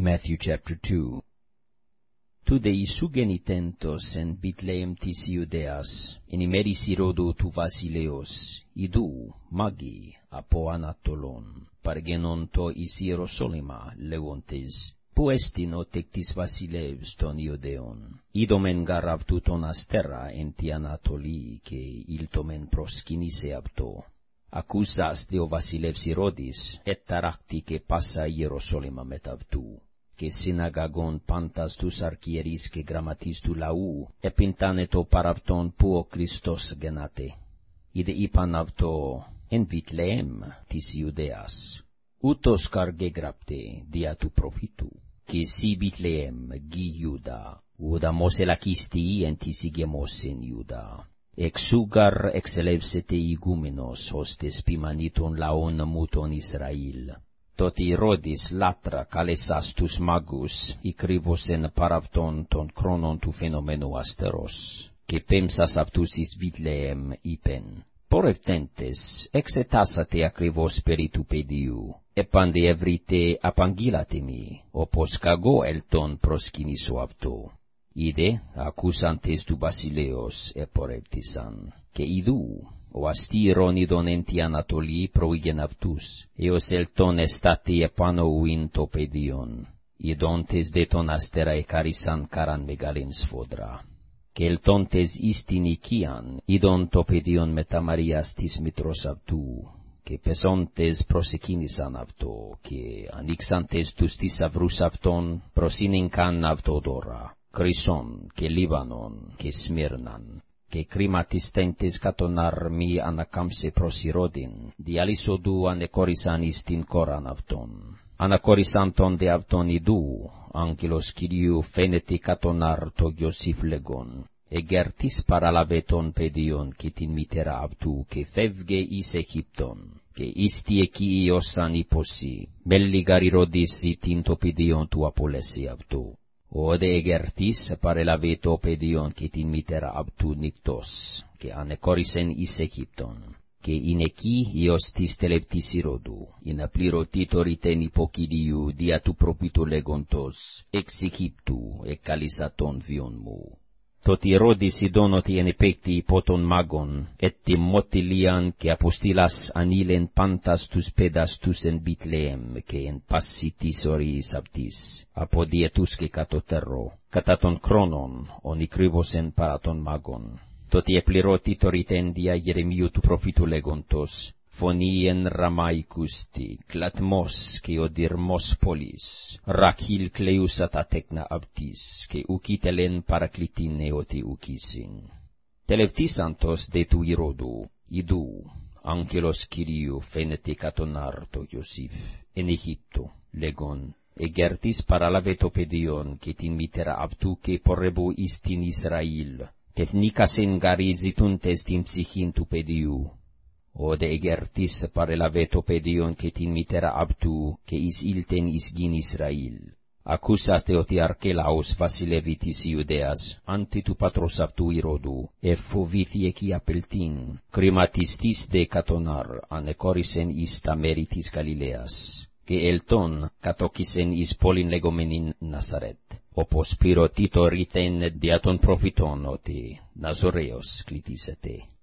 Matthew chapter 2 Tu dei sugenitentos en Bitleem tis Iudeas, in imeris irodo tu Vasileos, idu, magi, apo Anatolon, pargenon to is Hierosolima leontes, puestino tectis Vasileus ton Iudeon, idomen garav tuton astera en ti Anatoli, che iltomen και συναγαγόν πάντας τους αρχιερείς και γραμματείς του λαού, επίντανε το παραπτόν που ο Χριστός γεννάτε. Ήδε είπαν αυτό, εν βιτλέμ της Ιουδαίας, ούτως καργέ διά του προφήτου, και σι βιτλέμ γι Ιούδα, ούδα μος ελακίστη εν της ηγεμός εν Ιούδα. Εξούγαρ εξελεύσετε ηγούμενος, ώστε σπιμανί των igemos en Iuda. Exugar excelevsete igumenos hostes pimaniton laon muton Israel toti rodis latra calesastus magus, icrivos en paravton ton chronon tu fenomenu asteros, que pemsas aptusis vitleem ipen. Por eftentes, exetasate acrivo spiritu pediu, epande evrite apangilatemi, opos cago ο αστήρων ειδονέντι ανατολή προήγεν αυτούς, εστάτη επάνω ουίν το παιδίον, ειδόντες δε τον αστέρα εκάρισαν καράν μεγάλην σφόδρα. Κελτόντες εις την οικίαν, ειδόν το παιδίον μετά Μαρίας αυτού, και πεσόντες προσεκίνησαν αυτό, και ανοίξαντες τους της αυρούς αυτών, προσύνηκαν αυτό δώρα, che Libanon, che Smirnan, che crimatis tentes catonar mi anacamse prosirodin, di alisodu anecorisan istin coran avton. Anacorisanton de avton idu, angelos cidiu feneti catonar to Iosif legon, egertis para laveton pedion citin mitera avtu, che fevge is Egypton, che isti eci iosan iposi, melligari rodis itin pedion tu apolesi avtu ode egertis pare la veto pedion kit in mitera abtu nictos, che ane corisen is Egypton, che in eci ios tis teleptis irodu, in apliro titoriten ipocidiu dia tu propito legontos, ex Egyptu e calisaton vion mu το τι ρόδι σιδόν ότι εν επέκτη υπό τον μάγον, και τη μότη και αποστήλας ανήλεν πάντας τους παιδας τους εν Βιτλέμ και εν πασί της ορίης αυτής, από διετούς και κατωτερό, κατά τον κρόνον, ον εν παρά τον μάγον. Τότε επληρώ τίτορη τέντια Γερεμίου του προφήτου λέγοντος, φωνίεν ραμαϊκούστη, κλατμός και οδυρμός πόλης, ρακίλ κλαιούσα τα αυτής, και ουκίτελεν παρακλητίνε ότι ουκίσιν. Τελευτίσαντος δε του Ηρώδου, Ιδού, άγγελος Κυρίου φαίνεται κατονάρ εν Αιγύπτου, λέγον, εγκέρτης παραλάβε παιδίον και την αυτού και πορεύω Ισραήλ, τεθνίκασεν γαρίζει τούντες την ode egertis pare la veto pedion che tin mitera abtu, che is ilten is gin Israel. Accusas teoti archelaus vasilevitis Iudeas, anti tu patros abtu irodu, e fovithi eci apeltin, crimatis tis de catonar, ane corisen ista meritis Galileas, che elton catocisen is polin legomenin Nazaret, opos spiro tito riten diaton profiton oti, Nazoreos clitisete.